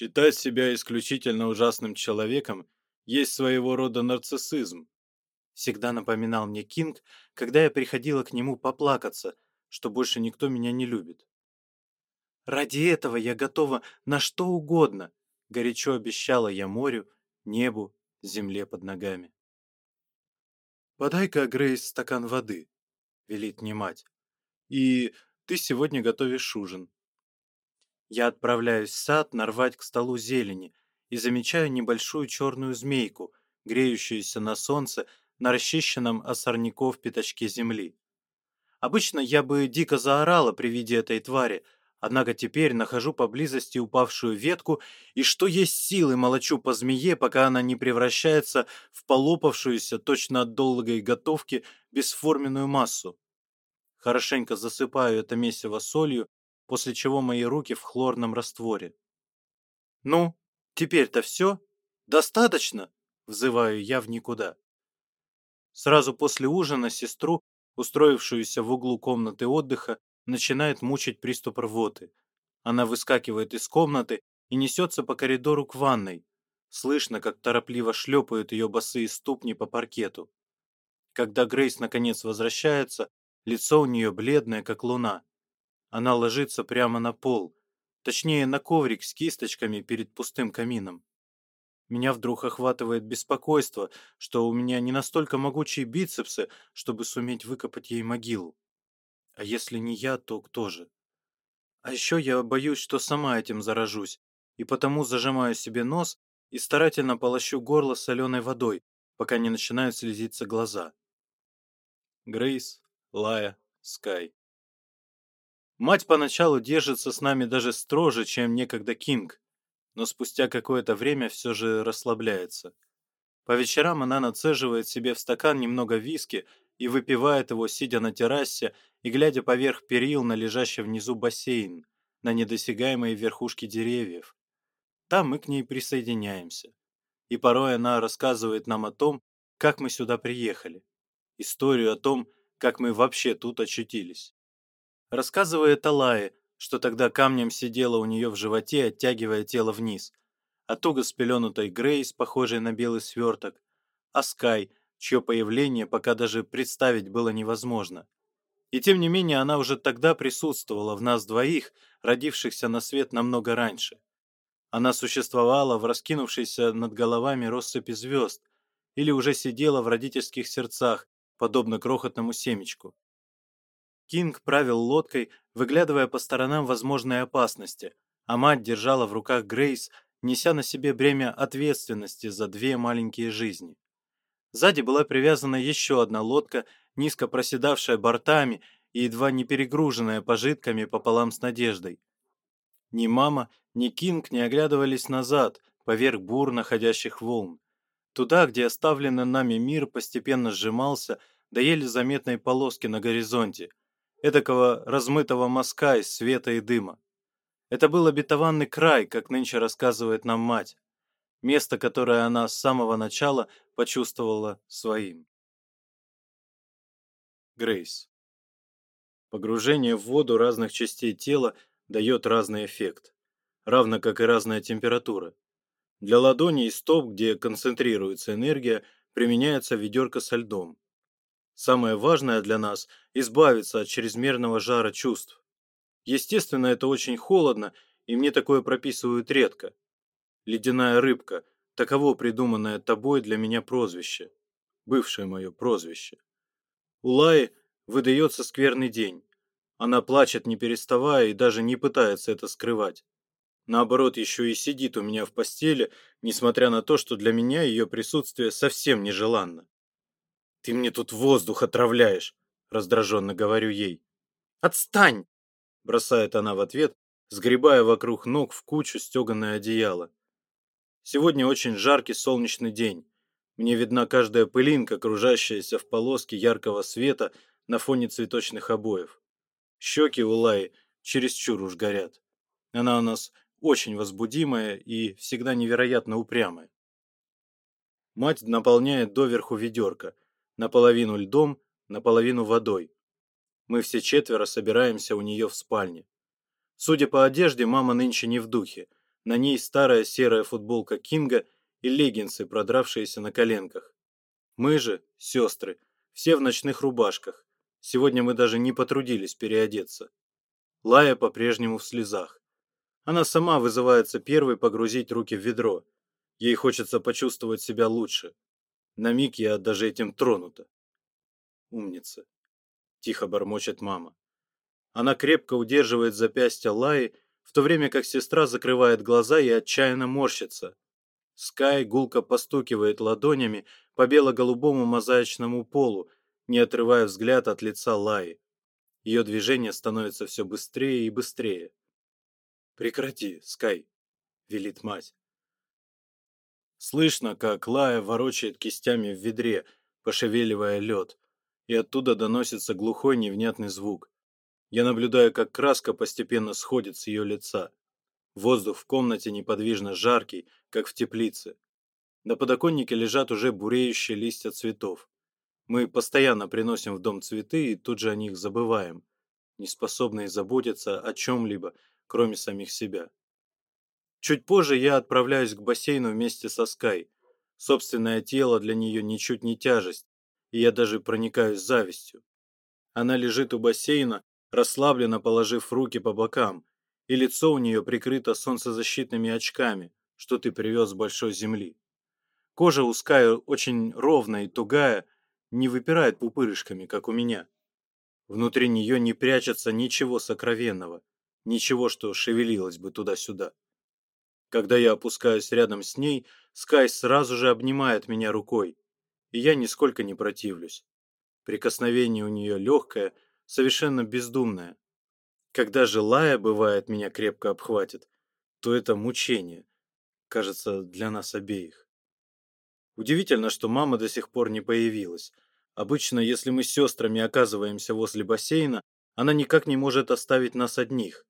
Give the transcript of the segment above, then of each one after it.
считать себя исключительно ужасным человеком есть своего рода нарциссизм. Всегда напоминал мне Кинг, когда я приходила к нему поплакаться, что больше никто меня не любит. «Ради этого я готова на что угодно», — горячо обещала я морю, небу, земле под ногами. «Подай-ка, Грейс, стакан воды», — велит мне мать. «И ты сегодня готовишь ужин. Я отправляюсь в сад нарвать к столу зелени и замечаю небольшую черную змейку, греющуюся на солнце на расчищенном от сорняков пятачке земли. Обычно я бы дико заорала при виде этой твари, однако теперь нахожу поблизости упавшую ветку и что есть силы молочу по змее, пока она не превращается в полопавшуюся точно от долгой готовки бесформенную массу. Хорошенько засыпаю это месиво солью после чего мои руки в хлорном растворе. «Ну, теперь-то все? Достаточно?» – взываю я в никуда. Сразу после ужина сестру, устроившуюся в углу комнаты отдыха, начинает мучить приступ рвоты. Она выскакивает из комнаты и несется по коридору к ванной. Слышно, как торопливо шлепают ее босые ступни по паркету. Когда Грейс наконец возвращается, лицо у нее бледное, как луна. Она ложится прямо на пол, точнее на коврик с кисточками перед пустым камином. Меня вдруг охватывает беспокойство, что у меня не настолько могучие бицепсы, чтобы суметь выкопать ей могилу. А если не я, то кто же? А еще я боюсь, что сама этим заражусь, и потому зажимаю себе нос и старательно полощу горло соленой водой, пока не начинают слезиться глаза. Грейс, Лая, Скай. Мать поначалу держится с нами даже строже, чем некогда Кинг, но спустя какое-то время все же расслабляется. По вечерам она нацеживает себе в стакан немного виски и выпивает его, сидя на террасе и глядя поверх перил на лежащий внизу бассейн, на недосягаемые верхушки деревьев. Там мы к ней присоединяемся. И порой она рассказывает нам о том, как мы сюда приехали. Историю о том, как мы вообще тут очутились. Рассказывая Алае, что тогда камнем сидела у нее в животе, оттягивая тело вниз, а туго спеленутой Грейс, похожей на белый сверток, а Скай, чье появление пока даже представить было невозможно. И тем не менее она уже тогда присутствовала в нас двоих, родившихся на свет намного раньше. Она существовала в раскинувшейся над головами россыпи звезд или уже сидела в родительских сердцах, подобно крохотному семечку. Кинг правил лодкой, выглядывая по сторонам возможной опасности, а мать держала в руках Грейс, неся на себе бремя ответственности за две маленькие жизни. Сзади была привязана еще одна лодка, низко проседавшая бортами и едва не перегруженная пожитками пополам с надеждой. Ни мама, ни Кинг не оглядывались назад, поверх бур находящих волн. Туда, где оставленный нами мир постепенно сжимался до еле заметной полоски на горизонте – этакого размытого мазка из света и дыма. Это был обетованный край, как нынче рассказывает нам мать, место, которое она с самого начала почувствовала своим. Грейс. Погружение в воду разных частей тела дает разный эффект, равно как и разная температура. Для ладоней и стоп, где концентрируется энергия, применяется ведерко со льдом. Самое важное для нас – избавиться от чрезмерного жара чувств. Естественно, это очень холодно, и мне такое прописывают редко. «Ледяная рыбка» – таково придуманное тобой для меня прозвище. Бывшее мое прозвище. У Лаи выдается скверный день. Она плачет, не переставая, и даже не пытается это скрывать. Наоборот, еще и сидит у меня в постели, несмотря на то, что для меня ее присутствие совсем нежеланно. Ты мне тут воздух отравляешь, раздраженно говорю ей. Отстань! Бросает она в ответ, сгребая вокруг ног в кучу стеганое одеяло. Сегодня очень жаркий солнечный день. Мне видна каждая пылинка, кружащаяся в полоске яркого света на фоне цветочных обоев. Щеки у Лаи чересчур уж горят. Она у нас очень возбудимая и всегда невероятно упрямая. Мать наполняет доверху ведерко, наполовину льдом, наполовину водой. Мы все четверо собираемся у нее в спальне. Судя по одежде, мама нынче не в духе. На ней старая серая футболка Кинга и леггинсы, продравшиеся на коленках. Мы же, сестры, все в ночных рубашках. Сегодня мы даже не потрудились переодеться. Лая по-прежнему в слезах. Она сама вызывается первой погрузить руки в ведро. Ей хочется почувствовать себя лучше, на миг я даже этим тронута. Умница. Тихо бормочет мама. Она крепко удерживает запястье Лаи, в то время как сестра закрывает глаза и отчаянно морщится. Скай гулко постукивает ладонями по бело-голубому мозаичному полу, не отрывая взгляд от лица Лаи. Ее движение становится все быстрее и быстрее. «Прекрати, Скай!» — велит мать. Слышно, как Лая ворочает кистями в ведре, пошевеливая лед, и оттуда доносится глухой невнятный звук. Я наблюдаю, как краска постепенно сходит с ее лица. Воздух в комнате неподвижно жаркий, как в теплице. На подоконнике лежат уже буреющие листья цветов. Мы постоянно приносим в дом цветы и тут же о них забываем, не способные заботиться о чем-либо, кроме самих себя. Чуть позже я отправляюсь к бассейну вместе со Скай. Собственное тело для нее ничуть не тяжесть, и я даже проникаюсь завистью. Она лежит у бассейна, расслабленно положив руки по бокам, и лицо у нее прикрыто солнцезащитными очками, что ты привез с большой земли. Кожа у Скай очень ровная и тугая, не выпирает пупырышками, как у меня. Внутри нее не прячется ничего сокровенного, ничего, что шевелилось бы туда-сюда. Когда я опускаюсь рядом с ней, Скай сразу же обнимает меня рукой, и я нисколько не противлюсь. Прикосновение у нее легкое, совершенно бездумное. Когда желая, бывает, меня крепко обхватит, то это мучение, кажется, для нас обеих. Удивительно, что мама до сих пор не появилась. Обычно, если мы с сестрами оказываемся возле бассейна, она никак не может оставить нас одних.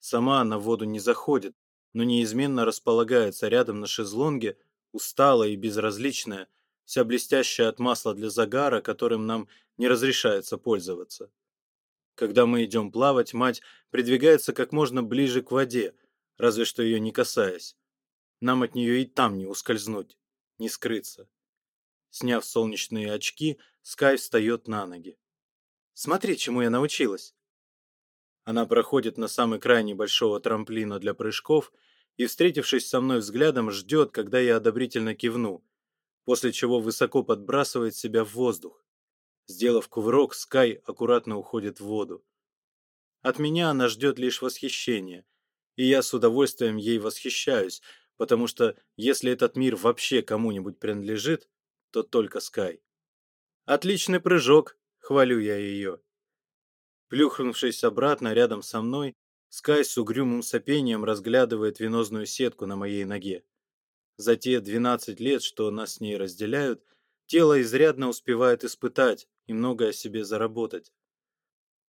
Сама она в воду не заходит, но неизменно располагается рядом на шезлонге, усталая и безразличная, вся блестящая от масла для загара, которым нам не разрешается пользоваться. Когда мы идем плавать, мать придвигается как можно ближе к воде, разве что ее не касаясь. Нам от нее и там не ускользнуть, не скрыться. Сняв солнечные очки, Скай встает на ноги. «Смотри, чему я научилась!» Она проходит на самый край небольшого трамплина для прыжков и, встретившись со мной взглядом, ждет, когда я одобрительно кивну, после чего высоко подбрасывает себя в воздух. Сделав кувырок, Скай аккуратно уходит в воду. От меня она ждет лишь восхищения, и я с удовольствием ей восхищаюсь, потому что если этот мир вообще кому-нибудь принадлежит, то только Скай. «Отличный прыжок!» — хвалю я ее плюхнувшись обратно рядом со мной, Скай с угрюмым сопением разглядывает венозную сетку на моей ноге. За те 12 лет, что нас с ней разделяют, тело изрядно успевает испытать и многое о себе заработать.